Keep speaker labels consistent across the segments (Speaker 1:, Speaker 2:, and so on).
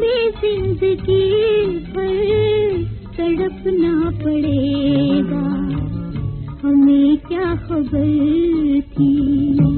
Speaker 1: हमें ज़िंदगी भर तड़पना पड़ेगा। हमें क्या खबर थी?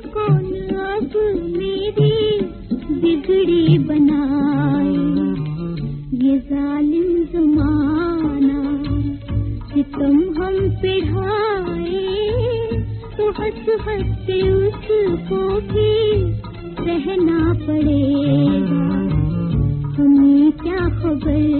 Speaker 1: मुझको अब मेरी बिगड़ी बनाए? ये जालिम जमाना तुम हम पे ढाए तो हंस हंस के उसको भी रहना पड़ेगा। हमें क्या खबर?